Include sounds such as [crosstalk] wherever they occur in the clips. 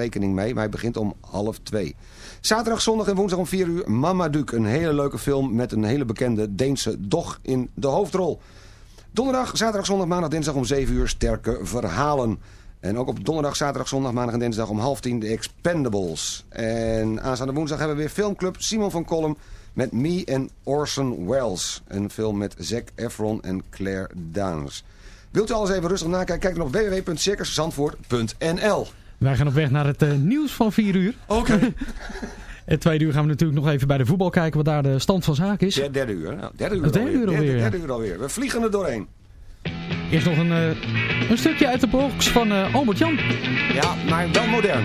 rekening mee, maar hij begint om half twee. Zaterdag, zondag en woensdag om 4 uur Mamaduke. Een hele leuke film met een hele bekende Deense dog in de hoofdrol. Donderdag, zaterdag, zondag, maandag, dinsdag om 7 uur sterke verhalen. En ook op donderdag, zaterdag, zondag, maandag en dinsdag om half tien de Expendables. En aanstaande woensdag hebben we weer filmclub Simon van Kolm met Me en Orson Welles. Een film met Zac Efron en Claire Danes. Wilt u alles even rustig nakijken? Kijk dan op www.circuszandvoort.nl Wij gaan op weg naar het uh, nieuws van 4 uur. Oké. [laughs] Okay. Het tweede uur gaan we natuurlijk nog even bij de voetbal kijken wat daar de stand van zaken is. Ja, derde uur. Nou, derde uur, het derde alweer. uur alweer. Derde, uur alweer. We vliegen er doorheen. Eerst nog een, uh, een stukje uit de box van uh, Albert Jan. Ja, maar wel modern.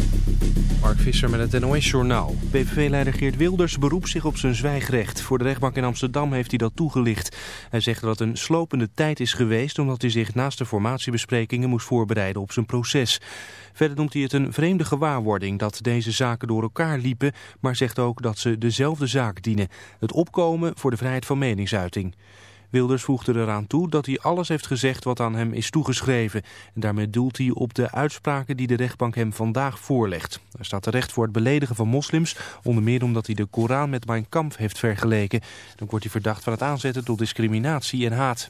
Visser met het NOS-journaal. PVV-leider Geert Wilders beroept zich op zijn zwijgrecht. Voor de rechtbank in Amsterdam heeft hij dat toegelicht. Hij zegt dat het een slopende tijd is geweest... omdat hij zich naast de formatiebesprekingen moest voorbereiden op zijn proces. Verder noemt hij het een vreemde gewaarwording dat deze zaken door elkaar liepen... maar zegt ook dat ze dezelfde zaak dienen. Het opkomen voor de vrijheid van meningsuiting. Wilders voegde eraan toe dat hij alles heeft gezegd wat aan hem is toegeschreven. En daarmee doelt hij op de uitspraken die de rechtbank hem vandaag voorlegt. Hij staat terecht voor het beledigen van moslims, onder meer omdat hij de Koran met Mein Kampf heeft vergeleken. Dan wordt hij verdacht van het aanzetten tot discriminatie en haat.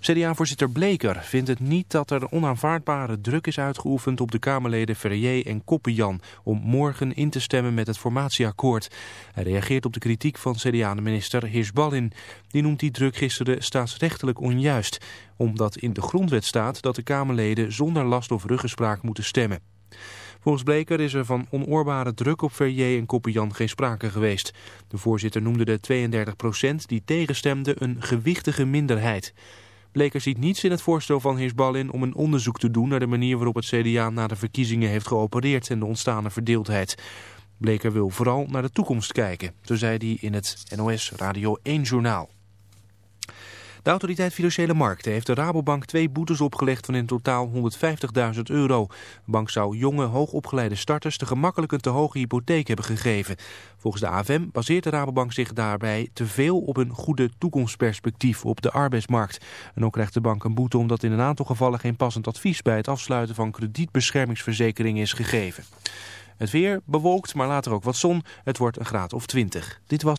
CDA-voorzitter Bleker vindt het niet dat er onaanvaardbare druk is uitgeoefend op de Kamerleden Ferrier en Koppenjan om morgen in te stemmen met het formatieakkoord. Hij reageert op de kritiek van CDA-minister Hirschballin. Die noemt die druk gisteren staatsrechtelijk onjuist, omdat in de grondwet staat dat de Kamerleden zonder last of ruggespraak moeten stemmen. Volgens Bleker is er van onoorbare druk op Verrier en Koppenjan geen sprake geweest. De voorzitter noemde de 32% die tegenstemde een gewichtige minderheid. Bleker ziet niets in het voorstel van Hirschballin om een onderzoek te doen naar de manier waarop het CDA na de verkiezingen heeft geopereerd en de ontstane verdeeldheid. Bleker wil vooral naar de toekomst kijken, zo zei hij in het NOS Radio 1 journaal. De autoriteit Financiële Markten heeft de Rabobank twee boetes opgelegd van in totaal 150.000 euro. De bank zou jonge, hoogopgeleide starters te gemakkelijk een te hoge hypotheek hebben gegeven. Volgens de AFM baseert de Rabobank zich daarbij te veel op een goede toekomstperspectief op de arbeidsmarkt. En ook krijgt de bank een boete omdat in een aantal gevallen geen passend advies bij het afsluiten van kredietbeschermingsverzekeringen is gegeven. Het weer bewolkt, maar later ook wat zon. Het wordt een graad of 20. Dit was...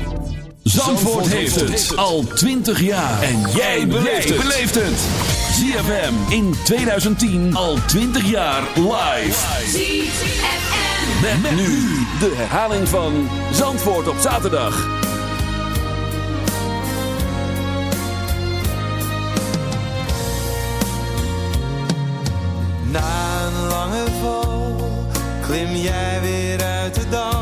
Zandvoort heeft het al 20 jaar. En jij beleeft het. ZFM in 2010 al 20 jaar live. ZFM. Met, nu de herhaling van Zandvoort op zaterdag. Na een lange val klim jij weer uit de dal.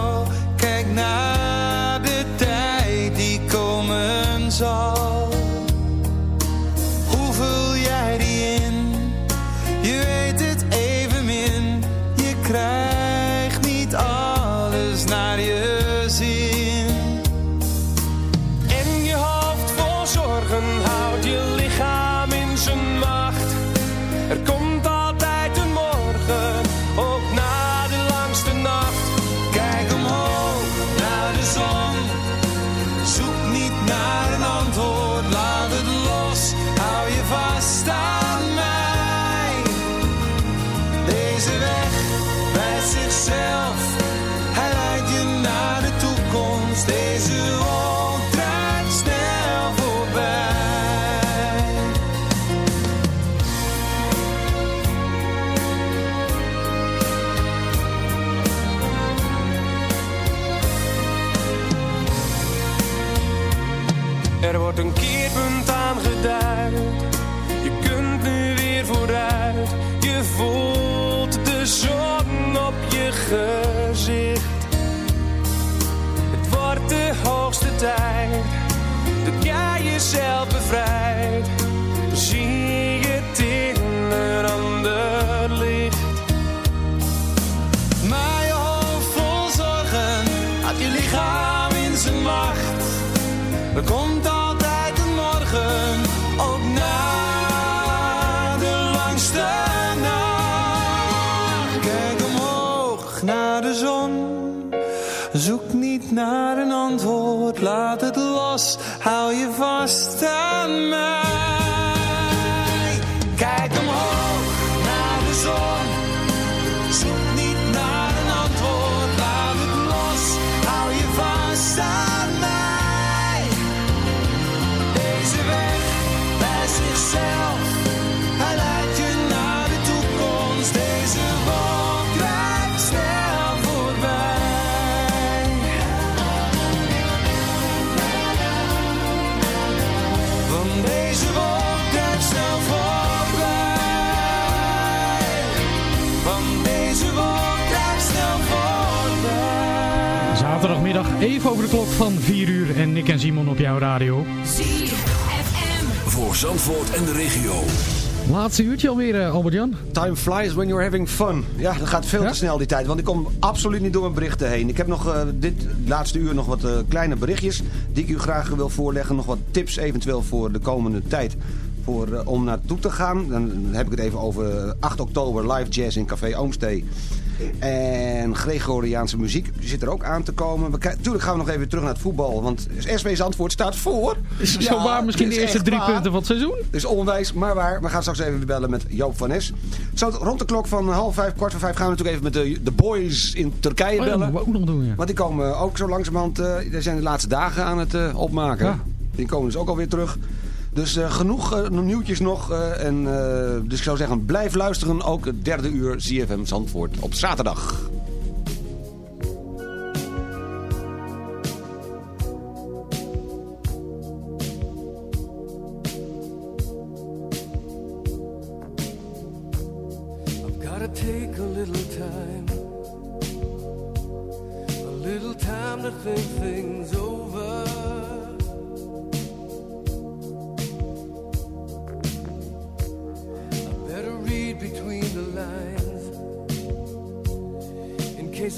Even over de klok van 4 uur en Nick en Simon op jouw radio. ZFM. Voor Zandvoort en de regio. Laatste uurtje alweer, eh, Albert-Jan. Time flies when you're having fun. Ja, dat gaat veel Ja? te snel die tijd. Want ik kom absoluut niet door mijn berichten heen. Ik heb nog eh, dit laatste uur nog wat eh, kleine berichtjes die ik u graag wil voorleggen. Nog wat tips eventueel voor de komende tijd. Voor, eh, om naartoe te gaan. Dan heb ik het even over eh, 8 oktober live jazz in Café Oomstee. En Gregoriaanse muziek zit er ook aan te komen. We krijgen- Tuurlijk gaan we nog even terug naar het voetbal. Want SV Zandvoort staat voor. Is het Ja, zo waar misschien de is eerste drie waar. punten van het seizoen? Dus onwijs, maar waar. We gaan straks even bellen met Joop van Nes. Zo rond de klok van half vijf, kwart voor vijf gaan we natuurlijk even met de, de boys in Turkije Oh, ja, dat bellen. moeten we ook nog doen, ja. Want die komen ook zo langzamerhand, eh die zijn de laatste dagen aan het eh, opmaken. Ja. Die komen dus ook alweer terug. Dus eh, genoeg eh, nieuwtjes nog. eh, en, dus ik zou zeggen, blijf luisteren. Ook het derde uur ZFM Zandvoort op zaterdag. Time to think things over.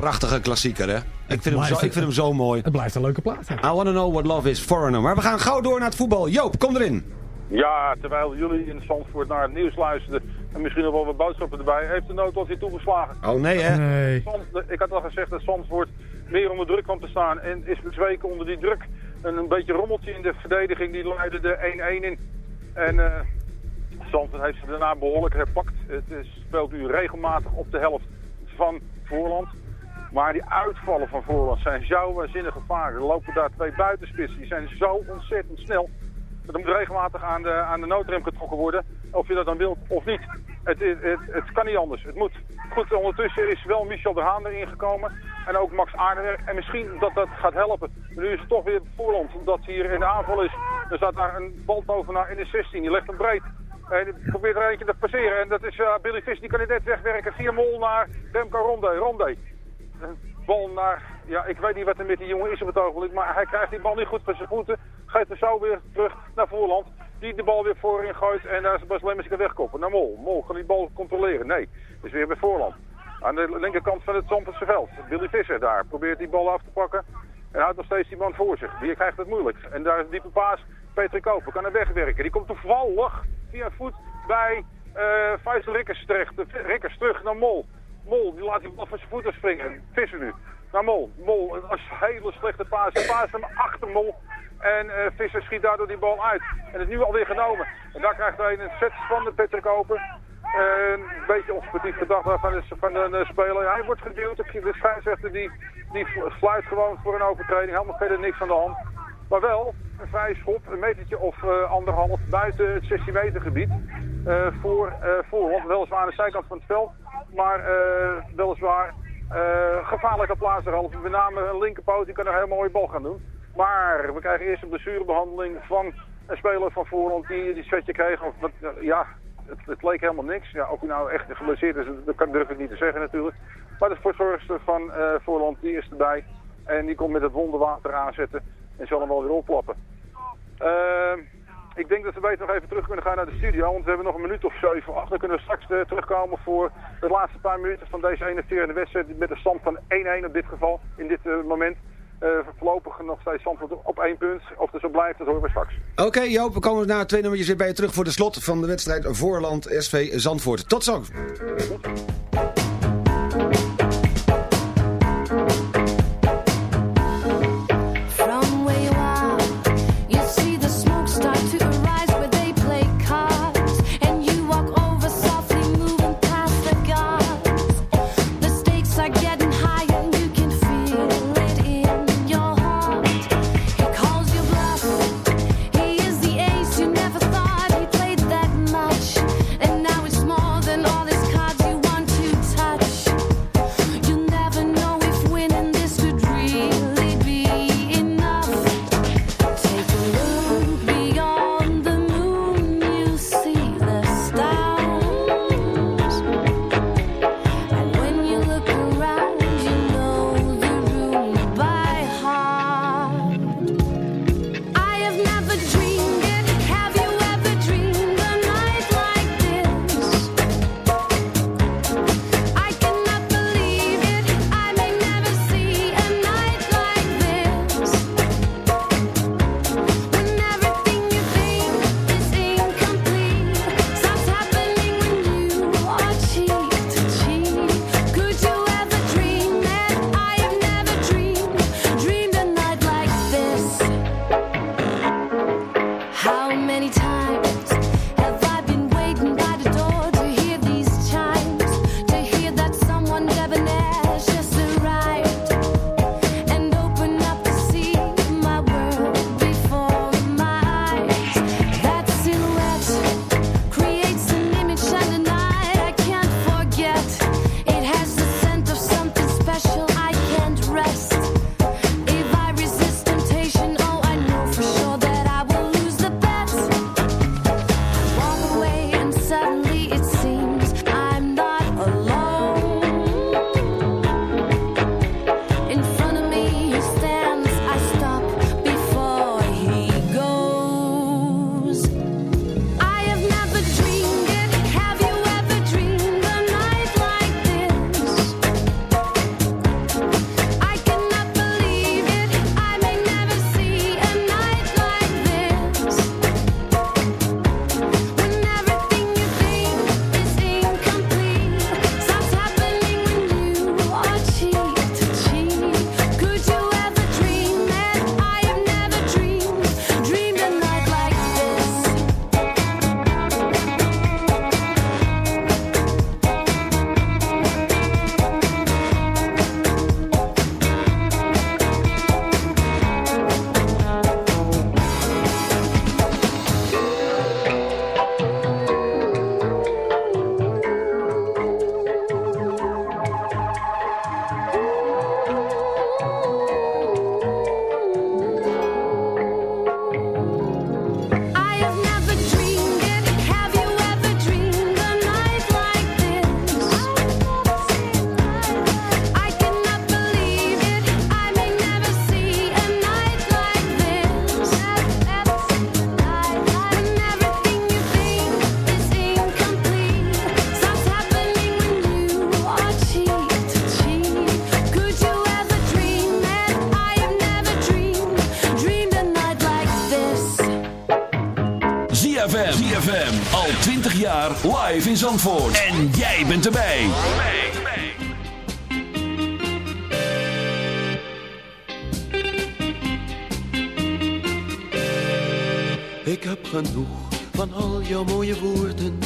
Prachtige klassieker, hè? Ik vind, hem zo, ik vind hem zo mooi. Het blijft een leuke plaat. hè. I wanna know what love is, Foreigner. Maar we gaan gauw door naar het voetbal. Joop, kom erin. Ja, terwijl jullie in Zandvoort naar het nieuws luisterden en misschien nog wel wat boodschappen erbij, heeft de noodlot hier toegeslagen. Oh nee, hè? Nee. Ik had al gezegd dat Zandvoort meer onder druk kwam te staan en is bezweken onder die druk. En een beetje rommeltje in de verdediging, die leidde de 1-1 in. En eh Zandvoort heeft ze daarna behoorlijk herpakt. Het is, speelt nu regelmatig op de helft van Voorland. Maar die uitvallen van Voorland zijn zo waanzinnig gevaarlijk. Er lopen daar twee buitenspitsen, die zijn zo ontzettend snel. Er moet regelmatig aan de, aan de noodrem getrokken worden. Of je dat dan wilt of niet. Het, het, het, kan niet anders. Het moet. Goed, ondertussen is wel Michel de Haan erin gekomen. En ook Max Aardenwerk. En misschien dat dat gaat helpen. Nu is het toch weer voorland. Omdat hier in de aanval is. Er staat daar een baltovenaar in de 16. Die legt hem breed. En probeert er eentje te passeren. En dat is eh, Billy Vis. Die kan het net wegwerken. Via Mol naar Remco Ronde. Ronde. Bal naar... Ja, ik weet niet wat er met die jongen is op het ogenblik. Maar hij krijgt die bal niet goed van zijn voeten. Geeft hem zo weer terug naar Voorland. Die de bal weer voorin gooit. En daar is Bas Lemmers kan wegkoppen. Naar Mol. Mol kan die bal controleren. Nee, is weer bij Voorland. Aan de linkerkant van het Zandvoortse veld. Billy Visser daar. Probeert die bal af te pakken. En houdt nog steeds die man voor zich. Die krijgt het moeilijk. En daar is een diepe paas. Patrick Koper kan er wegwerken. Die komt toevallig via voet bij eh Faisal Rikkers. Rikkers terug naar Mol. Mol, die laat die bal van zijn voeten springen. Visser nu. Naar Mol. Mol, een hele slechte paas. Hij paast hem achter Mol. En eh, Visser schiet daardoor die bal uit. En is nu alweer genomen. En daar krijgt hij een set van de Patrick Koper. een beetje onsportief gedacht van de, van de, de speler. Hij wordt geduwd. De scheidsrechter die, die fluit gewoon voor een overtreding. Helemaal verder niks aan de hand. Maar wel een vrije schop, een metertje of eh, anderhalf buiten het 16 meter gebied. eh, voor eh Voorland, weliswaar aan de zijkant van het veld. Maar eh, weliswaar eh gevaarlijke plaats erhalve. Met name een linkerpoot, die kan een hele mooie bal gaan doen. Maar we krijgen eerst een blessurebehandeling van een speler van Voorland die die setje kreeg. Wat, ja, het, het leek helemaal niks. Ja, hij nou echt geblesseerd is, dat kan, durf ik niet te zeggen natuurlijk. Maar de verzorgster van eh Voorland, die is erbij. En die komt met het wonderwater aanzetten en zal hem wel weer oplappen. Ehm, ik denk dat we beter nog even terug kunnen gaan naar de studio. Want we hebben nog een minuut of zeven of acht. Dan kunnen we straks eh, terugkomen voor de laatste paar minuten van deze 41 wedstrijd. Met een stand van 1-1 op dit geval, in dit eh, moment. Eh, voorlopig nog steeds Zandvoort op één punt. Of het zo blijft, dat horen we straks. Oké Joop, we komen na twee nummertjes weer bij je terug voor de slot van de wedstrijd Voorland SV Zandvoort. Tot zo. En jij bent erbij. Ik heb genoeg van al jouw mooie woorden.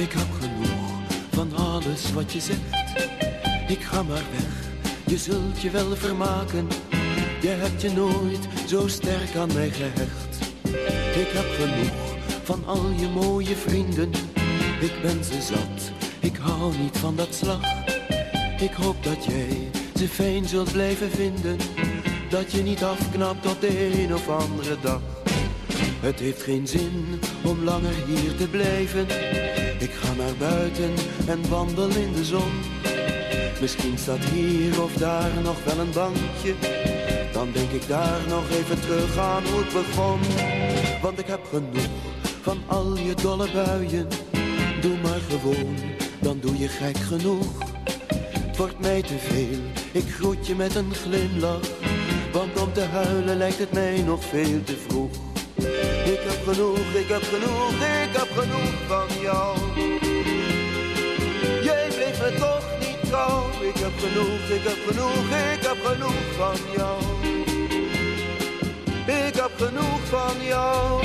Ik heb genoeg van alles wat je zegt. Ik ga maar weg, je zult je wel vermaken. Je hebt je nooit zo sterk aan mij gehecht. Ik heb genoeg van al je mooie vrienden. Ik ben ze zat, ik hou niet van dat slag. Ik hoop dat jij ze fijn zult blijven vinden. Dat je niet afknapt op de een of andere dag. Het heeft geen zin om langer hier te blijven. Ik ga naar buiten en wandel in de zon. Misschien staat hier of daar nog wel een bankje. Dan denk ik daar nog even terug aan hoe het begon. Want ik heb genoeg van al je dolle buien. Doe maar gewoon, dan doe je gek genoeg. Het wordt mij te veel, ik groet je met een glimlach. Want om te huilen lijkt het mij nog veel te vroeg. Ik heb genoeg, ik heb genoeg, ik heb genoeg van jou. Jij bleef me toch niet trouw. Ik heb genoeg, ik heb genoeg, ik heb genoeg van jou. Ik heb genoeg van jou.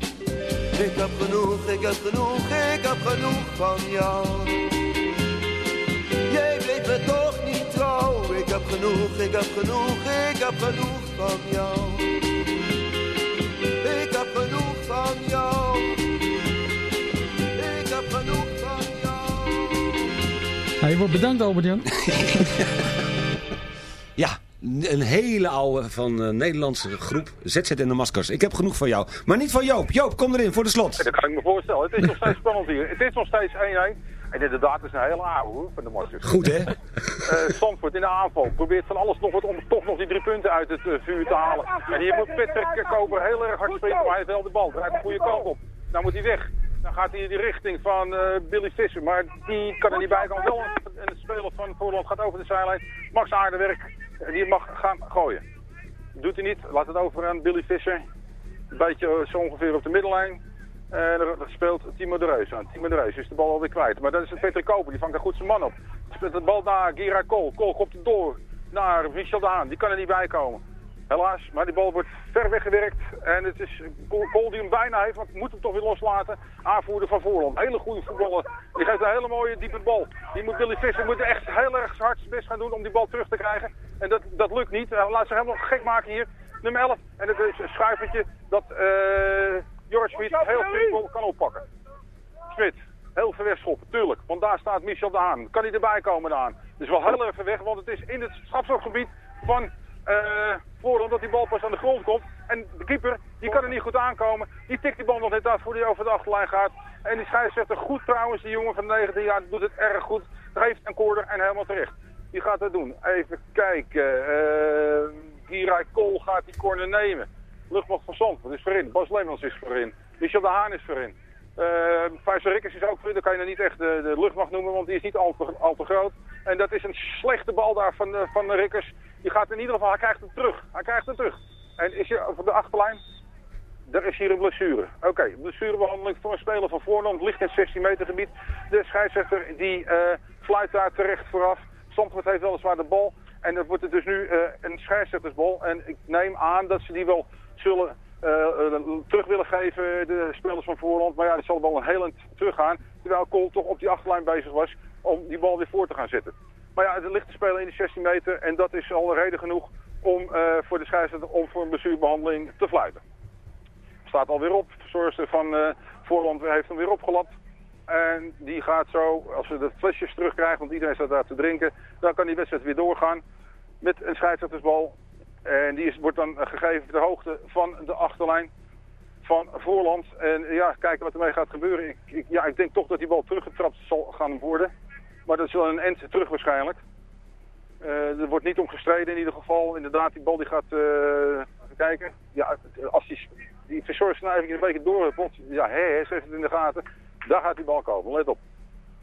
Ik heb genoeg, ik heb genoeg, ik heb genoeg van jou. Jij bleef me toch niet trouw. Ik heb genoeg, ik heb genoeg, ik heb genoeg van jou. Ik heb genoeg van jou. Ik heb genoeg van jou. Je wordt bedankt, Albert-Jan. [laughs] Een hele oude van een Nederlandse groep ZZ en de Maskers. Ik heb genoeg van jou. Maar niet van Joop. Joop, kom erin voor de slot. Dat kan ik me voorstellen. Het is nog steeds spannend hier. Het is nog steeds 1-1. En inderdaad, het is een hele oude hoor, van de Maskers. Goed hè? Eh Zandvoort in de aanval probeert van alles nog wat om toch nog die drie punten uit het eh, vuur te halen. En hier moet Patrick Koper heel erg hard springen, maar hij heeft wel de bal. Draait de goede kant op. Nou moet hij weg. Dan gaat hij in die richting van eh, Billy Visser, maar die kan er niet bij komen. Wel een, speler van Voorland gaat over de zijlijn. Max Aardewerk, eh, die mag gaan gooien. Doet hij niet, laat het over aan Billy Visser. Een beetje eh, zo ongeveer op de middellijn. En er speelt Timo de Reus aan. Timo de Reus is de bal alweer kwijt. Maar dat is Patrick Koper, die vangt daar goed zijn man op. Speelt de bal naar Gira Kool. Kool komt door naar Michel Daan. Die kan er niet bij komen. Helaas, maar die bal wordt ver weggewerkt. En het is Kool die hem bijna heeft, want moet hem toch weer loslaten. Aanvoerder van Voorland. Hele goede voetballer. Die geeft een hele mooie diepe bal. Die moet Billy Visser moet echt heel erg hard zijn best gaan doen om die bal terug te krijgen. En dat, dat lukt niet. Hij laat zich helemaal gek maken hier. Nummer 11. En het is een schuivertje dat eh Joris Smit heel simpel kan oppakken. Smit, heel ver weg schoppen, tuurlijk. Want daar staat Michel de Haan. Kan hij erbij komen Daan? Dus wel heel ver weg, want het is in het strafschopgebied van eh Voorland dat die bal pas aan de grond komt. En de keeper, die kan er niet goed aankomen. Die tikt die bal nog net af voor die over de achterlijn gaat. En die scheidsrechter goed trouwens, die jongen van 19 jaar, doet het erg goed. Geeft een corner en helemaal terecht. Die gaat dat doen. Even kijken. eh Giray Kool gaat die corner nemen. Luchtmacht van Zandvoort is voorin. Bas Leemans is voorin. Michel de Haan is voorin. Uh, Rikkers is ook voorin. Dan kan je nog niet echt de, luchtmacht noemen, want die is niet al te, al te groot. En dat is een slechte bal daar van, eh, van Rikkers. Die gaat in ieder geval, hij krijgt hem terug. Hij krijgt hem terug. En is je over de achterlijn? Er is hier een blessure. Oké, blessurebehandeling voor een speler van Voorland. Ligt in het 16 meter gebied. De scheidsrechter die eh fluit daar terecht vooraf. Zandvoort heeft weliswaar de bal. En dat wordt het dus nu eh, een scheidsrechtersbal. En ik neem aan dat ze die wel zullen eh, terug willen geven, de spelers van Voorland. Maar ja, die zal wel een heel eind teruggaan. Terwijl Kool toch op die achterlijn bezig was om die bal weer voor te gaan zetten. Maar ja, er ligt te spelen in die 16 meter. En dat is al reden genoeg om eh, voor de scheidsrechter om voor een blessurebehandeling te fluiten. Staat alweer op. Verzorgster van eh, Voorland heeft hem weer opgelapt. En die gaat zo, als we de flesjes terugkrijgen, want iedereen staat daar te drinken, dan kan die wedstrijd weer doorgaan met een scheidsrechtersbal. En die is, wordt dan gegeven ter hoogte van de achterlijn van Voorland. En ja, kijken wat ermee gaat gebeuren. Ik, ik- ja, ik denk toch dat die bal teruggetrapt zal gaan worden. Maar dat is wel een end terug waarschijnlijk. Eh, er wordt niet om gestreden in ieder geval. Inderdaad, die bal die gaat... even kijken. Ja, als die, die een beetje doorhuppelt. Ja, hè, ze heeft het in de gaten. Daar gaat die bal komen. Let op.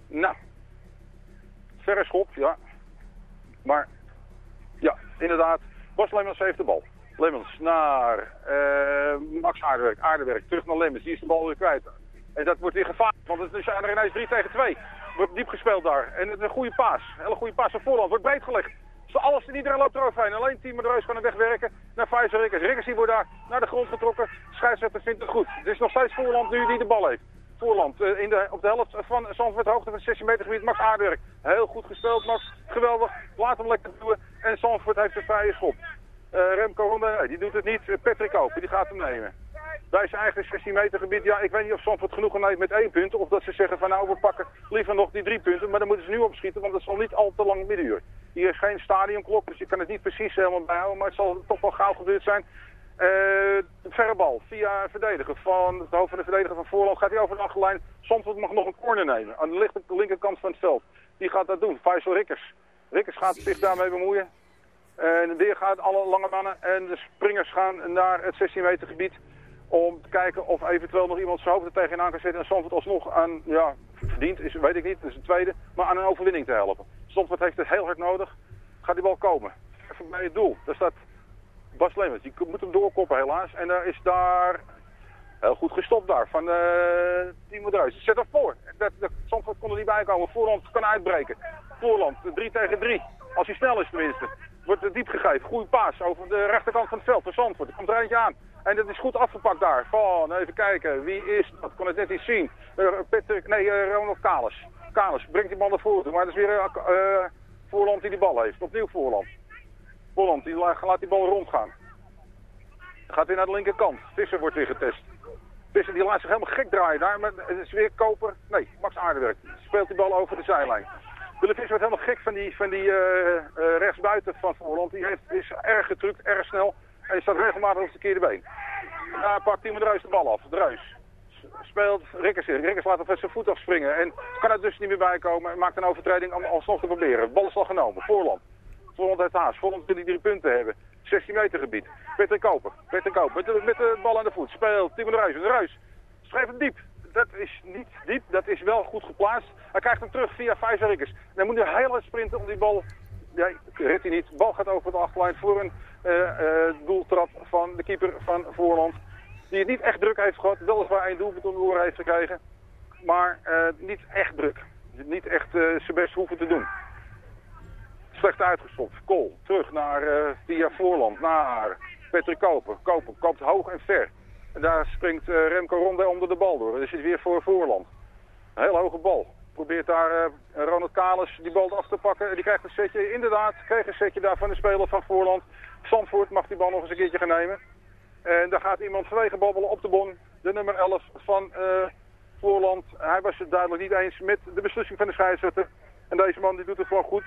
Nou. Verre schop, ja. Maar, ja, inderdaad. Bas Lemmens heeft de bal. Lemmens naar eh, Max Aardewerk. Aardewerk terug naar Lemmens. Die is de bal weer kwijt. En dat wordt weer gevaarlijk, want het zijn er ineens 3 tegen 2. Wordt diep gespeeld daar. En het is een goede paas. Een hele goede paas van voorland. Wordt breed gelegd. Zo alles, iedereen loopt eroverheen. Alleen Timo de kan hem wegwerken naar Faisal Rikkers. Rikkers die wordt daar naar de grond getrokken. Scheidsrechter vindt het goed. Het is nog steeds voorland nu die de bal heeft. Voorland eh, in de, op de helft van Zandvoort, hoogte van het 16 meter gebied. Max Aardewerk. Heel goed gespeeld, Max. Geweldig. Laat hem lekker doen. En Zandvoort heeft een vrije schop. Eh, Remco Ronde, nee, die doet het niet. Eh, Patrick Koper, die gaat hem nemen. Bij zijn eigen 16 meter gebied, ja, ik weet niet of Zandvoort genoegen neemt met één punt. Of dat ze zeggen van nou, we pakken liever nog die drie punten. Maar dan moeten ze nu opschieten, want het zal niet al te lang middenuur. Hier is geen stadionklok, dus je kan het niet precies helemaal bijhouden. Maar het zal toch wel gauw gebeurd zijn. De verre bal via verdediger van het hoofd van de verdediger van Voorland gaat hij over de achterlijn. Zandvoort mag nog een corner nemen aan de linkerkant van het veld. Die gaat dat doen, Faisal Rikkers. Rikkers gaat zich daarmee bemoeien. En weer gaat alle lange mannen en de springers gaan naar het 16 meter gebied. Om te kijken of eventueel nog iemand zijn hoofd er tegenaan kan zetten. En Zandvoort alsnog aan, ja, verdiend is, weet ik niet, is een tweede. Maar aan een overwinning te helpen. Zandvoort heeft het heel hard nodig. Gaat die bal komen. Even bij het doel. Daar staat Bas Lemmens. Die moet hem doorkoppen helaas. En daar is daar heel goed gestopt daar van eh Timo Druis. Zet hem voor. Dat, dat, Zandvoort kon er niet bij komen. Voorland kan uitbreken. Voorland 3 tegen 3. Als hij snel is tenminste. Wordt diep gegeven. Goede paas over de rechterkant van het veld. Voor Zandvoort. Komt er eentje aan. En dat is goed afgepakt daar. Van, even kijken. Wie is dat? kon het net niet zien. Eh, Patrick, nee, eh, Ronald Kalis. Kalis brengt die bal naar voren. Maar dat is weer eh, Voorland die die bal heeft. Opnieuw Voorland. Voorland die la- laat die bal rondgaan. Gaat weer naar de linkerkant. Visser wordt weer getest. Visser die laat zich helemaal gek draaien daar. Maar het is weer Koper. Nee, Max Aardewerk. Speelt die bal over de zijlijn. Willem Visser wordt helemaal gek van die, van die eh, eh, rechtsbuiten van Voorland. Die heeft, is erg gedrukt, erg snel. Die staat regelmatig op het verkeerde been. Daar pakt Timo Druis de bal af. Druis speelt Rikkers in. Rikkers laat van zijn voet afspringen. En kan er dus niet meer bij komen. En maakt een overtreding om alsnog te proberen. Bal is al genomen. Voorland. Voorland heeft haast. Voorland wil die drie punten hebben. 16 meter gebied. Peter Koper. Peter Koper. Met de, met de bal aan de voet. Speelt Timo de Ruis. De Ruis. Schrijf hem diep. Dat is niet diep. Dat is wel goed geplaatst. Hij krijgt hem terug via Faisal Rikkers. Dan moet hij heel hard sprinten om die bal... Ja, redt hij niet. De bal gaat over de achterlijn voor doeltrap van de keeper van Voorland. Die het niet echt druk heeft gehad. Weliswaar één doelpunt oren heeft gekregen. Maar eh, niet echt druk. Niet echt eh, zijn best hoeven te doen. Slecht uitgestopt. Kool. Terug naar eh, via Voorland. Naar Patrick Koper. Koper koopt hoog en ver. En daar springt eh, Remco Ronde onder de bal door. Dus is weer voor Voorland. Een hele hoge bal. Probeert daar eh, Ronald Kalis die bal af te pakken. Die krijgt een setje. Inderdaad, kreeg een setje daar van de speler van Voorland. Zandvoort mag die bal nog eens een keertje gaan nemen. En daar gaat iemand vanwege babbelen op de bon. De nummer 11 van eh, Voorland. Hij was het duidelijk niet eens met de beslissing van de scheidsrechter. En deze man die doet het gewoon goed.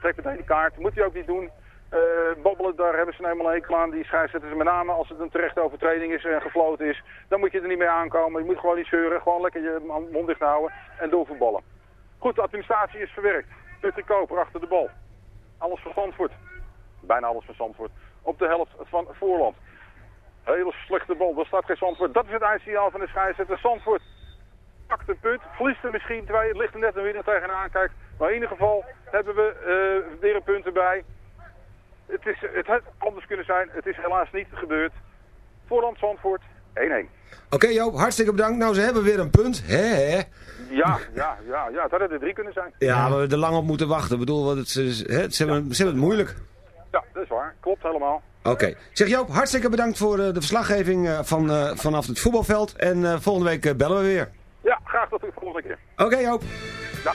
Trekt meteen die kaart. Moet hij ook niet doen. Eh, babbelen, daar hebben ze nou eenmaal een aan. Die scheidsrechters met name als het een terechte overtreding is en gefloten is. Dan moet je er niet mee aankomen. Je moet gewoon niet zeuren. Gewoon lekker je mond dicht houden en doorvoetballen. Goed, de administratie is verwerkt. Patrick Koper achter de bal. Alles van Zandvoort. Bijna alles van Zandvoort. Op de helft van Voorland. Hele slechte bal. Dat staat geen Zandvoort. Dat is het eindsignaal van de scheidsrechter. Zandvoort pakt een punt. Verliest er misschien twee. Het ligt er net een winnaar tegenaan. Kijk, maar in ieder geval hebben we eh, weer een punt erbij. Het, is, het had anders kunnen zijn. Het is helaas niet gebeurd. Voorland Zandvoort 1-1. Oké Joop, hartstikke bedankt. Nou, ze hebben weer een punt. Ja, ja, ja, ja. Het hadden er drie kunnen zijn. Ja, we hebben er lang op moeten wachten. Ik bedoel, het, hè, ze, hebben, ze hebben het moeilijk. Ja, dat is waar. Klopt helemaal. Oké. Zeg Joop, hartstikke bedankt voor eh, de verslaggeving eh, van, eh, vanaf het voetbalveld. En volgende week bellen we weer. Ja, graag tot de volgende keer. Oké Joop. Ja.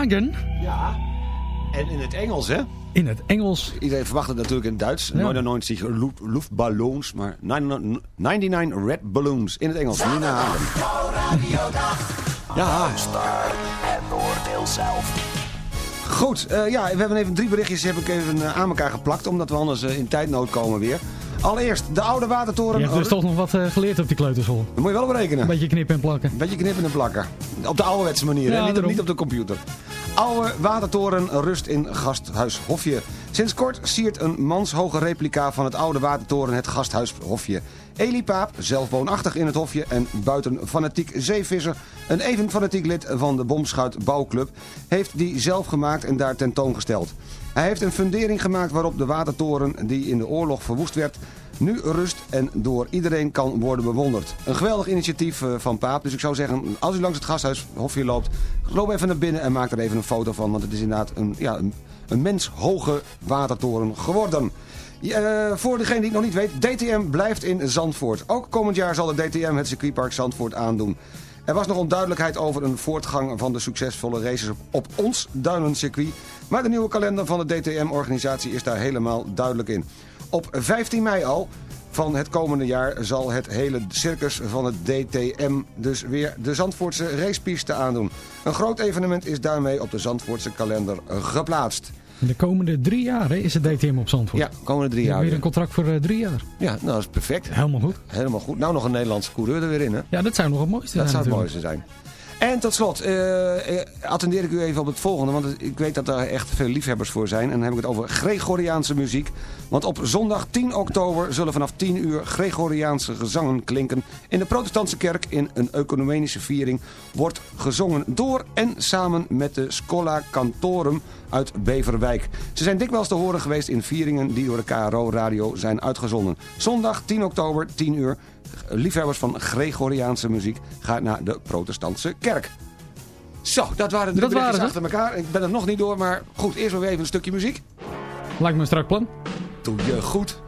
Hagen. Ja. En in het Engels, hè? In het Engels. Iedereen verwacht het natuurlijk in het Duits. Ja. 99 Luft- Luftballons, maar 99 Red Balloons in het Engels. Nina Hagen. Ja. Het oordeel zelf. Goed, eh, ja, we hebben even drie berichtjes heb ik even eh, aan elkaar geplakt, omdat we anders eh, in tijdnood komen weer. Allereerst, de oude watertoren. Je hebt dus toch nog wat geleerd op die kleuterschool. Daar moet je wel op rekenen. Een beetje knippen en plakken. Een beetje knippen en plakken. Op de ouderwetse manier, Ja, hè? Niet, op, daarom. niet op de computer. Oude watertoren rust in gasthuis Hofje. Sinds kort siert een manshoge replica van het oude watertoren het gasthuis Hofje. Elie Paap, zelf woonachtig in het Hofje en buiten fanatiek zeevisser... een even fanatiek lid van de Bomschuit Bouwclub... heeft die zelf gemaakt en daar tentoongesteld. Hij heeft een fundering gemaakt waarop de watertoren die in de oorlog verwoest werd nu rust en door iedereen kan worden bewonderd. Een geweldig initiatief eh, van Paap. Dus ik zou zeggen, als u langs het gasthuis Hofje loopt... loop even naar binnen en maak er even een foto van. Want het is inderdaad een, ja, een, een menshoge watertoren geworden. Eh, voor degene die het nog niet weet, DTM blijft in Zandvoort. Ook komend jaar zal de DTM het circuitpark Zandvoort aandoen. Er was nog onduidelijkheid over een voortgang van de succesvolle races op, op ons duinencircuit. Maar de nieuwe kalender van de DTM-organisatie is daar helemaal duidelijk in. Op 15 mei al van het komende jaar zal het hele circus van het DTM dus weer de Zandvoortse racepiste aandoen. Een groot evenement is daarmee op de Zandvoortse kalender geplaatst. De komende drie jaar hè, is het DTM op Zandvoort. Ja, komende drie jaar. Weer weer. een contract voor eh, drie jaar. Ja, nou dat is perfect. Helemaal goed. Helemaal goed. Nou nog een Nederlandse coureur er weer in hè. Ja, dat zou nog het mooiste Dat zijn zou het natuurlijk. mooiste zijn. En tot slot, eh, attendeer ik u even op het volgende. Want ik weet dat er echt veel liefhebbers voor zijn. En dan heb ik het over Gregoriaanse muziek. Want op zondag 10 oktober zullen vanaf 10 uur Gregoriaanse gezangen klinken. In de protestantse kerk in een ecumenische viering wordt gezongen door en samen met de Schola Cantorum uit Beverwijk. Ze zijn dikwijls te horen geweest in vieringen die door de KRO Radio zijn uitgezonden. Zondag 10 oktober, 10 uur. Liefhebbers van Gregoriaanse muziek gaan naar de protestantse kerk. Zo, dat waren de Dat berichtjes waren ze. achter elkaar. Ik ben er nog niet door, maar goed, eerst weer even een stukje muziek. Lijkt me een strak plan. Doe je goed.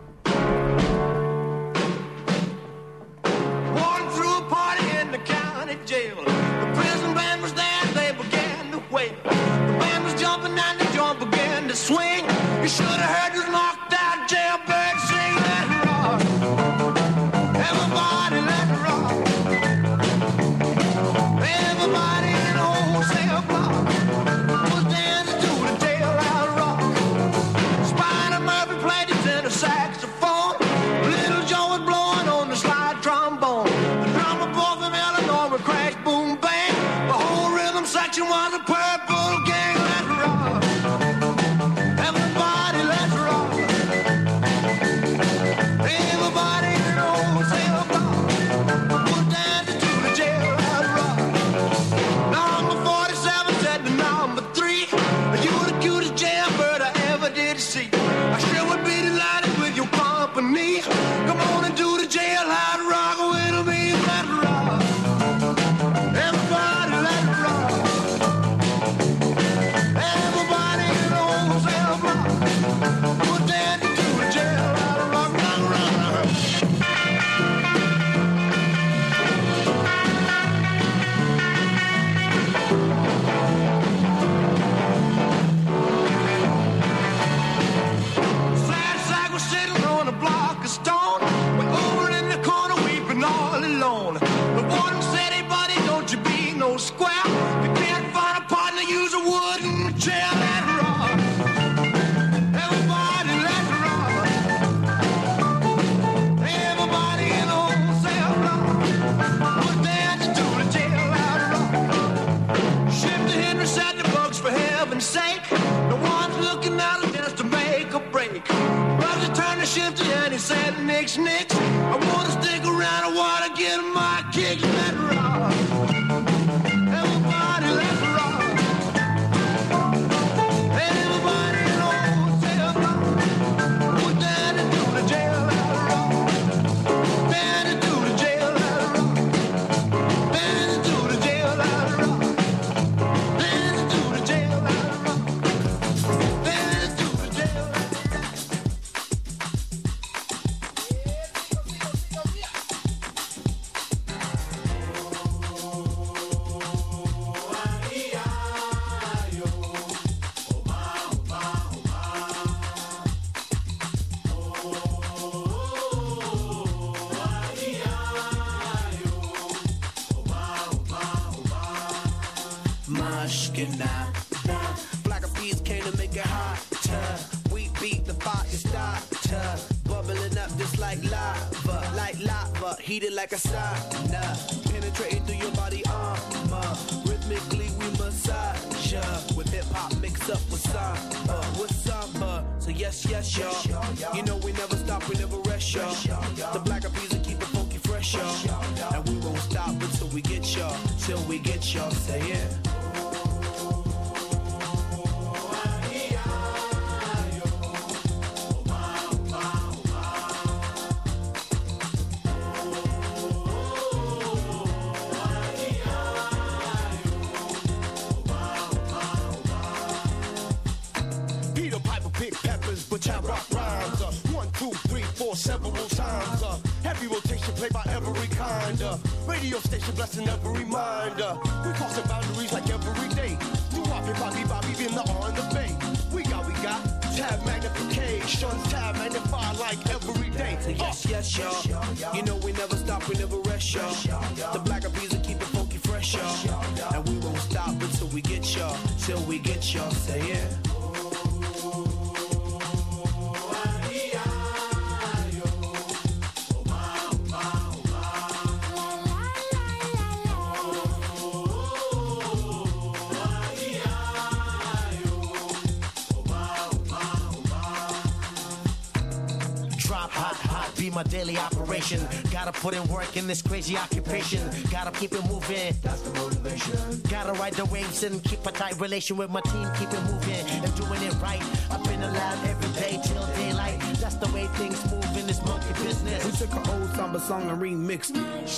Walking through a party in starter. Bubbling up just like lava, like lava, heated like a sauna. Penetrating through your body armor. Rhythmically we massage ya. With hip hop mixed up with samba, with samba. So yes, yes, y'all. You know we never stop, we never rest, y'all. The black of peas keep it funky fresh, y'all. And we won't stop until we get y'all, till we get y'all. Say it. Played by every kind. Uh, radio station blessing every mind. Uh, we crossing boundaries like every day. Do Bobby, Bobby, Bobby, been the on the bay. We got, we got tab magnification, tab magnified like every day. So yes, yes, y'all. You know we never stop, we never rest, y'all. The black of bees will keep it funky fresh, y'all. And we won't stop until we get y'all, till we get y'all. Say it. My daily operation. Gotta put in work in this crazy occupation. Gotta keep it moving. That's the motivation. Gotta ride the waves and keep a tight relation with my team. Keep it moving and doing it right. I've been allowed every day till daylight. That's the way things move in this monkey business. We took an old samba song and remixed it.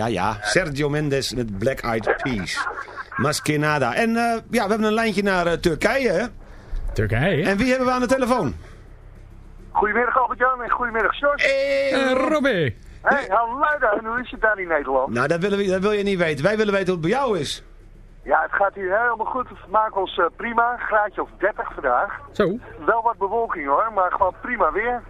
Ja, ja. Sergio Mendes met Black Eyed Peas. Maskenada. En eh, ja, we hebben een lijntje naar eh, Turkije, hè? Turkije? En wie hebben we aan de telefoon? Goedemiddag Albert-Jan en goedemiddag Sjors. Eh, Robbie. Hey, hallo daar, en hoe is het daar in Nederland? Nou, dat, willen we, dat wil je niet weten. Wij willen weten hoe het bij jou is. Ja, het gaat hier helemaal goed. We maken ons eh, prima. Graadje of 30 vandaag. Zo. Wel wat bewolking hoor, maar gewoon prima weer.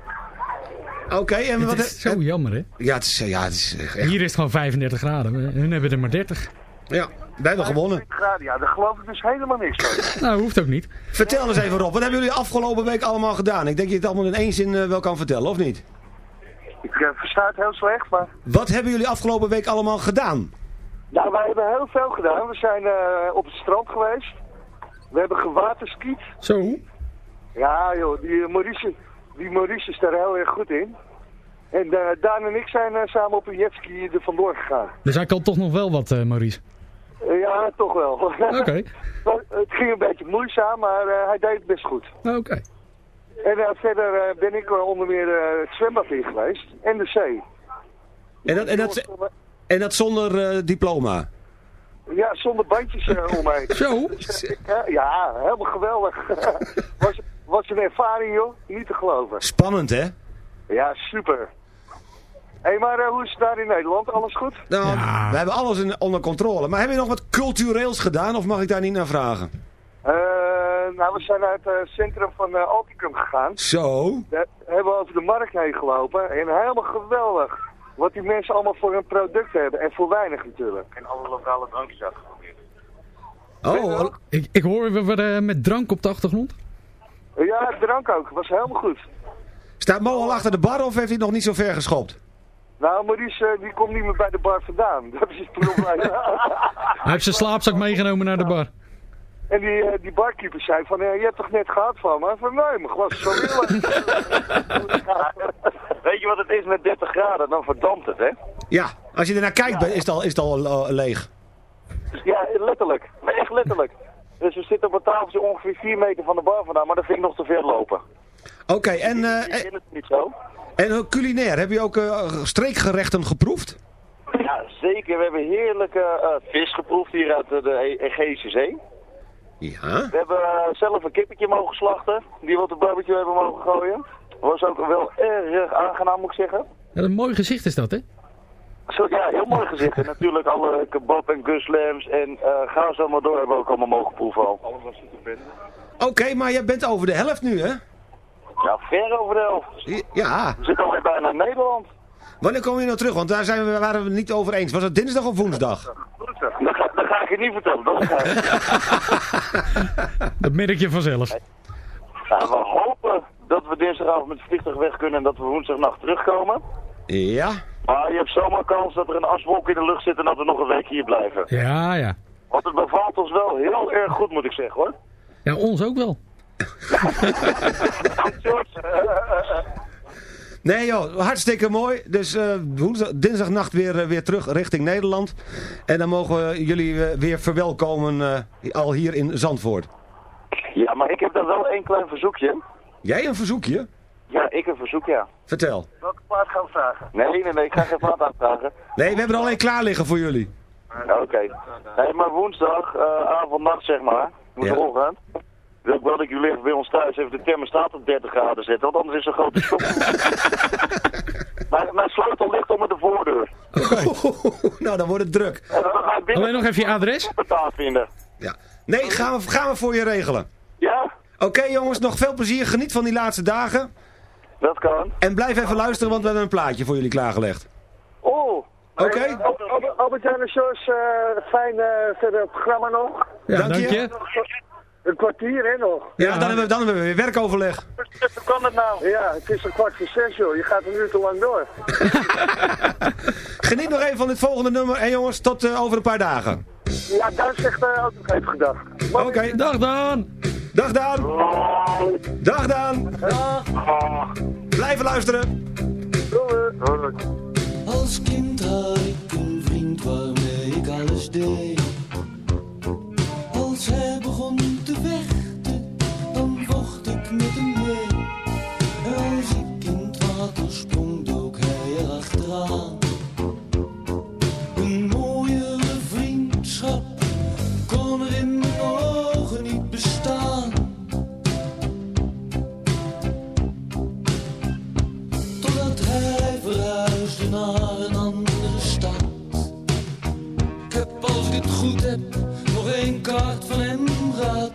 Oké, en wat... Het is zo jammer, hè? Ja, het is, eh, ja, het is echt... Hier is het gewoon 35 graden. Hun hebben er maar 30. Ja, wij hebben gewonnen. Graden, ja, daar geloof ik dus helemaal niks van. [laughs] Nou, hoeft ook niet. Vertel eens even Rob, wat hebben jullie afgelopen week allemaal gedaan? Ik denk dat je het allemaal in één zin eh, wel kan vertellen, of niet? Ik eh, versta het heel slecht, maar... Wat hebben jullie afgelopen week allemaal gedaan? Nou, wij hebben heel veel gedaan. We zijn eh, op het strand geweest. We hebben gewaterskiet. Zo. Ja joh, die eh, Maurice, die Maurice is daar heel erg goed in. En eh, Daan en ik zijn eh, samen op een jetski er vandoor gegaan. Dus hij kan toch nog wel wat, eh, Maurice. Ja, toch wel. [laughs] Oké. Het ging een beetje moeizaam, maar eh, hij deed het best goed. Oké. En verder eh, ben ik er onder meer eh, het zwembad in geweest. En de zee. En dat, en dat, en dat zonder eh, diploma? Ja, zonder bandjes eh, omheen. [laughs] Zo? Ja, ja, helemaal geweldig. [laughs] was, was een ervaring joh, niet te geloven. Spannend, hè? Ja, super. Hé, maar eh, hoe is het daar in Nederland? Alles goed? Nou, we hebben alles in, onder controle. Maar heb je nog wat cultureels gedaan of mag ik daar niet naar vragen? Eh, nou, we zijn uit het centrum van uh, Alticum gegaan. Zo? Daar hebben we over de markt heen gelopen. En helemaal geweldig. Wat die mensen allemaal voor hun product hebben. En voor weinig natuurlijk. En alle lokale drankjes uitgeprobeerd. Oh, Ik, ik hoor we worden met drank op de achtergrond. Ja, drank ook. Was helemaal goed. Staat Mo al achter de bar of heeft hij nog niet zo ver geschopt? Nou, Maurice, eh, die komt niet meer bij de bar vandaan. [laughs] Dat is het probleem. [laughs] Hij heeft zijn slaapzak meegenomen naar de bar. en die, eh, die barkeeper zei van, eh, je hebt toch net gehad van me? Van, nee, mijn glas is zo willen. [laughs] Weet je wat het is met 30 graden? Dan verdampt het, hè? Ja, als je ernaar kijkt is het al, is het al leeg. Ja, letterlijk. Maar echt letterlijk. Dus we zitten op een tafeltje ongeveer 4 meter van de bar vandaan, maar dat vind ik nog te veel lopen. Oké, en, eh, Ik ken het niet zo. en eh, culinair, heb je ook eh, streekgerechten geproefd? Ja, zeker. We hebben heerlijke eh, vis geproefd hier uit de, E- Egeïsche Zee. Ja. We hebben eh, zelf een kippetje mogen slachten, die we op de barbecue hebben mogen gooien. Was ook wel erg aangenaam, moet ik zeggen. Ja, een mooi gezicht is dat, hè? Zo, ja, heel mooi gezicht. En natuurlijk alle kebab en guslams en eh ga zo maar door hebben we ook allemaal mogen proeven al. Alles was Oké, maar jij bent over de helft nu, hè? Ja, ver over de helft. Ja. We zitten alweer bijna in Nederland. Wanneer komen we nou terug? Want daar zijn we, waren we het niet over eens. Was het dinsdag of woensdag? Dat ga, dat ga ik je niet vertellen. Dat ga ik. [laughs] Dat merk je vanzelf. Ja, we hopen dat we dinsdagavond met het vliegtuig weg kunnen en dat we woensdagnacht terugkomen. Ja. Maar je hebt zomaar kans dat er een aswolk in de lucht zit en dat we nog een week hier blijven. Ja, ja. Want het bevalt ons wel heel erg goed, moet ik zeggen hoor. Ja, ons ook wel. [laughs] Nee joh, hartstikke mooi. Dus eh, woensdag, dinsdagnacht weer, eh, weer terug richting Nederland. En dan mogen we jullie eh, weer verwelkomen eh, al hier in Zandvoort. Ja, maar ik heb dan wel één klein verzoekje. Jij een verzoekje? Ja, ik een verzoek, ja. Vertel. Welke plaat gaan we vragen? Nee, nee, nee, ik ga geen plaat aanvragen. Nee, we hebben er al een klaar liggen voor jullie. Oké. Nee, maar woensdag, eh avond, nacht zeg maar, woensdagochtend, wil ik wel dat jullie even bij ons thuis even de thermostaat op 30 graden zetten, want anders is er een grote stop. [laughs] mijn, mijn sleutel ligt onder de voordeur. [laughs] nou, dan wordt het druk. Binnen Alleen nog even je adres? betaald vinden. Ja. Nee, gaan we, gaan we voor je regelen. Ja? Oké jongens, nog veel plezier. Geniet van die laatste dagen. Dat kan. En blijf even luisteren, want we hebben een plaatje voor jullie klaargelegd. Oh. Oké. Albert-Jan en Jos, eh, fijn eh, verder programma nog. Ja, Dank dank je. je. Een kwartier, hè, nog? Ja, dan hebben, we, dan hebben we weer werkoverleg. Hoe kan het nou? Ja, het is een kwart voor zes, joh. Je gaat een uur te lang door. [laughs] Geniet nog even van dit volgende nummer. En jongens, tot eh, over een paar dagen. Ja, daar zegt uh, ook nog even gedacht. Oké. Dag dan. Dag Daan. Dag Daan. Blijven luisteren. Als kind had ik een vriend waarmee ik alles deed. Als hij begon te vechten, naar een andere stad. Ik heb als ik het goed heb nog één kaart van hem gehad.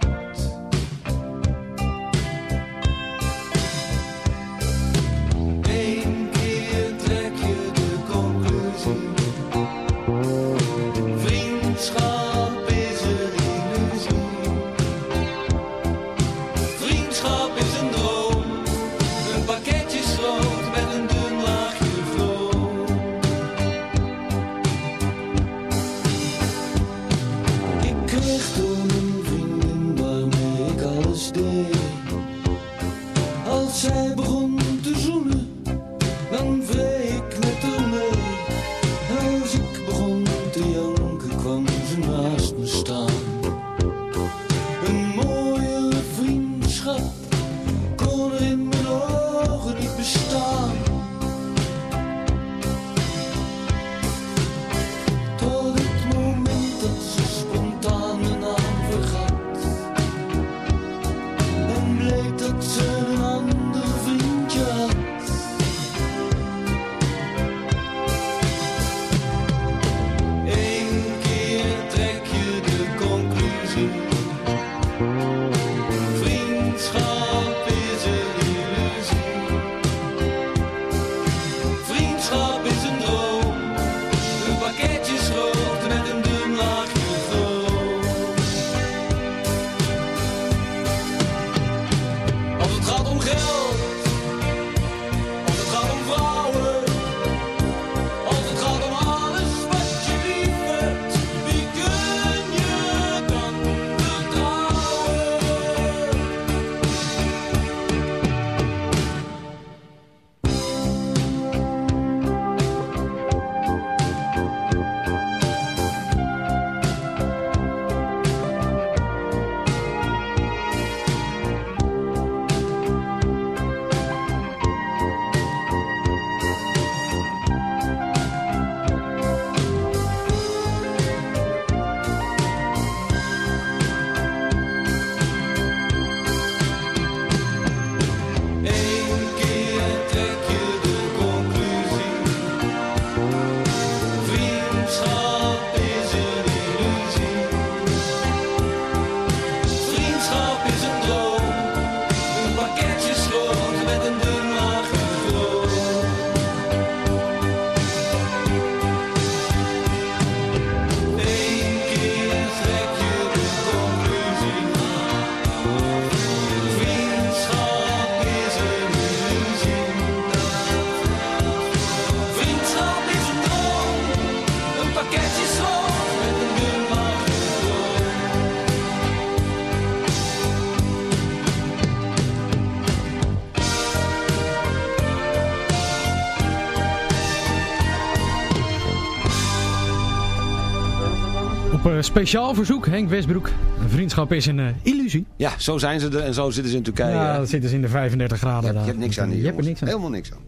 Speciaal verzoek, Henk Westbroek. Een vriendschap is een eh, illusie. Ja, zo zijn ze er en zo zitten ze in Turkije. Ja, dat zitten ze in de 35 graden je, hebt, daar. je hebt niks aan die Je hebt er niks aan. Helemaal niks aan.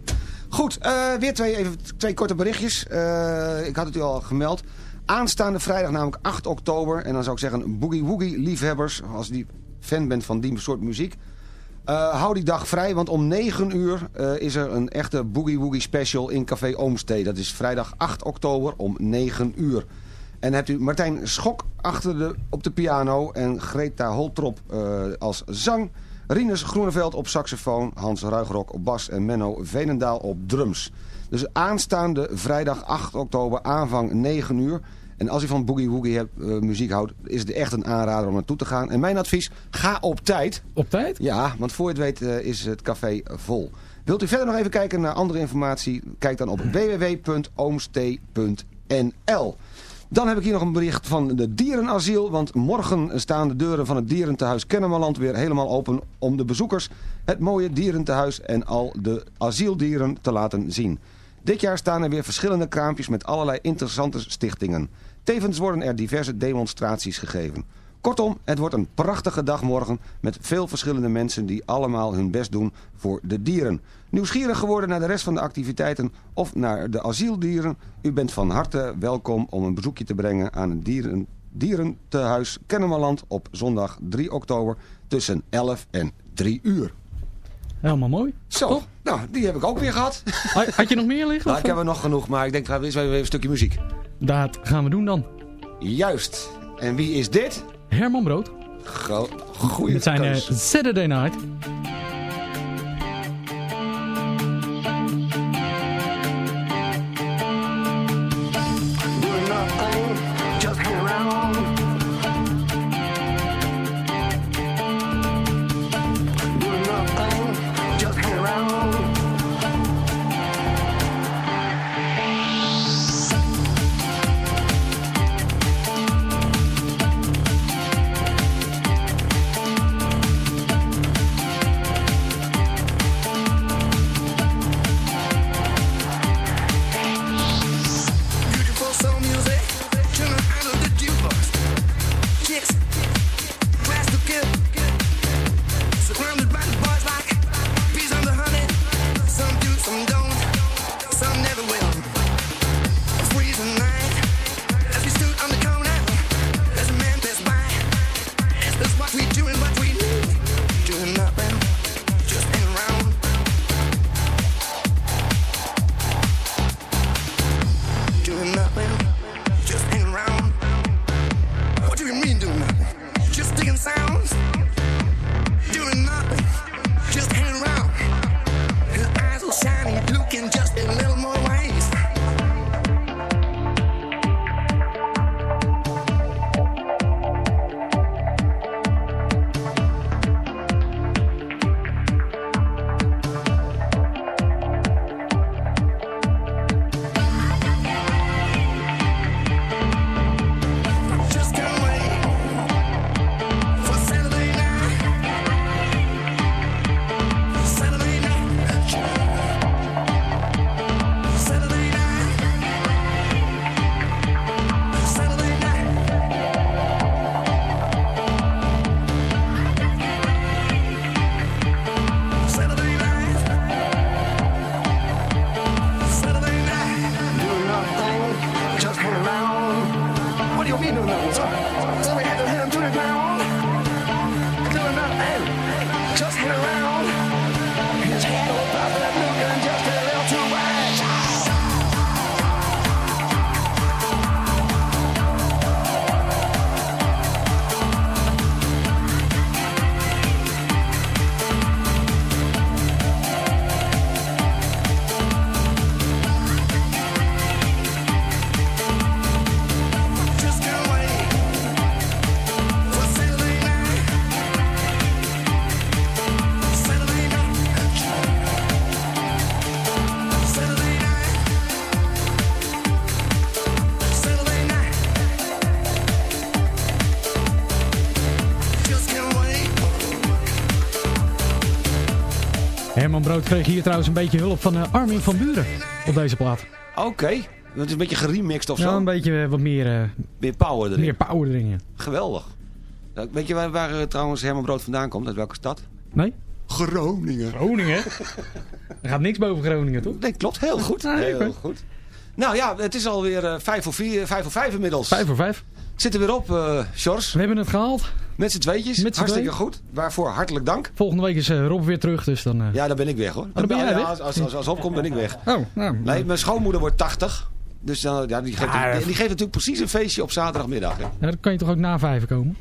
Goed, eh, weer twee, even, twee korte berichtjes. Eh, ik had het u al gemeld. Aanstaande vrijdag, namelijk 8 oktober. En dan zou ik zeggen, boogie woogie liefhebbers. Als die fan bent van die soort muziek. hou die dag vrij, want om 9 uur is er een echte boogie woogie special in Café Oomstee. Dat is vrijdag 8 oktober om 9 uur. En hebt u Martijn Schok achter de, op de piano en Greta Holtrop eh, als zang. Rinus Groeneveld op saxofoon, Hans Ruigrok op bas en Menno Venendaal op drums. Dus aanstaande vrijdag 8 oktober aanvang 9 uur. En als u van boogie woogie hebt, eh, muziek houdt, is het echt een aanrader om naartoe te gaan. En mijn advies, ga op tijd. Op tijd? Ja, want voor je het weet eh, is het café vol. Wilt u verder nog even kijken naar andere informatie? Kijk dan op [clears throat] www.oomstee.nl Dan heb ik hier nog een bericht van de dierenasiel. Want morgen staan de deuren van het dierentehuis Kennemerland weer helemaal open... om de bezoekers het mooie dierentehuis en al de asieldieren te laten zien. Dit jaar staan er weer verschillende kraampjes met allerlei interessante stichtingen. Tevens worden er diverse demonstraties gegeven. Kortom, het wordt een prachtige dag morgen met veel verschillende mensen die allemaal hun best doen voor de dieren. Nieuwsgierig geworden naar de rest van de activiteiten of naar de asieldieren? U bent van harte welkom om een bezoekje te brengen aan het dieren, dierentehuis Kennemerland op zondag 3 oktober tussen 11 en 3 uur. Helemaal mooi. Zo, nou die heb ik ook weer gehad. Had je nog meer liggen? Nou, ik heb er nog genoeg, maar ik denk, we eens even een stukje muziek. Dat gaan we doen dan. Juist. En wie is dit? Herman Brood. Go goeie Met zijn eh. Saturday Night. Herman Brood kreeg hier trouwens een beetje hulp van eh, Armin van Buren op deze plaat. Oké. Dat is een beetje geremixed of zo? Ja, een beetje eh, wat meer... Eh, meer power erin. Meer power erin. Geweldig. Nou, weet je waar, waar trouwens Herman Brood vandaan komt? Uit welke stad? Nee. Groningen. Groningen? [laughs] er gaat niks boven Groningen, toch? Nee, klopt. Heel goed. Heel goed. Nou ja, het is alweer 5 voor 4, 5 voor 5 inmiddels. 5 voor 5 zit er weer op, Sjors. We hebben het gehaald. Met z'n tweetjes. Met Hartstikke goed. Waarvoor hartelijk dank. Volgende week is eh, Rob weer terug, dus dan... eh, Ja, dan ben ik weg hoor. dan ben jij weg? Als, als, als, als Rob komt, ben ik weg. Oh, nou. Nee, mijn schoonmoeder wordt 80. Dus dan, ja, die, geeft, Ja, die, die geeft natuurlijk precies een feestje op zaterdagmiddag. Hè. Ja, dan kan je toch ook na vijf komen?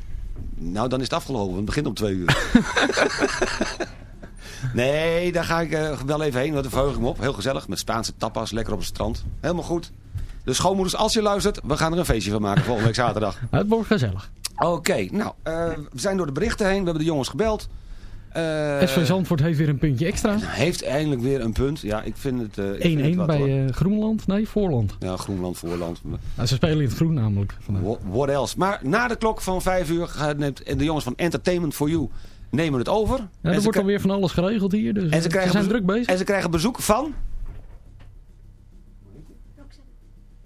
Nou, dan is het afgelopen. want Het begint om twee uur. [laughs] nee, daar ga ik wel even heen. Want daar verheug ik me op. Heel gezellig. Met Spaanse tapas. Lekker op het strand. Helemaal goed. Dus schoonmoeders, als je luistert, we gaan er een feestje van maken volgende week zaterdag. [laughs] Het wordt gezellig. Oké, nou, eh, we zijn door de berichten heen. We hebben de jongens gebeld. Eh, SV Zandvoort heeft weer een puntje extra. 1-1 heeft eindelijk weer een punt. Ja, ik vind het... eh, ik vind het wat, hoor. bij eh, Groenland. Nee, Voorland. Ja, Groenland, Voorland. Nou, ze spelen in het groen namelijk. What else? Maar na de klok van vijf uur gaat neemt de jongens van Entertainment for You nemen het over. Ja, En er wordt alweer van alles geregeld hier. Dus en ze, eh, zijn druk bezig. En ze krijgen bezoek van...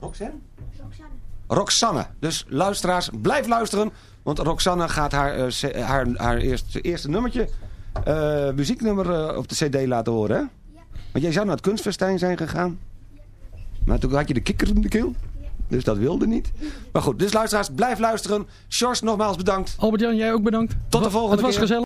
Roxanne? Roxanne. Dus luisteraars, blijf luisteren. Want Roxanne gaat haar, eh, c- haar, haar eerste, eerste nummertje, eh, muzieknummer eh, op de cd laten horen. Hè? Want jij zou naar het kunstfestijn zijn gegaan. Maar toen had je de kikker in de keel. Dus dat wilde niet. Maar goed, dus luisteraars, blijf luisteren. Sjors, nogmaals bedankt. Albert-Jan, jij ook bedankt. Tot de volgende Het was keer. gezellig.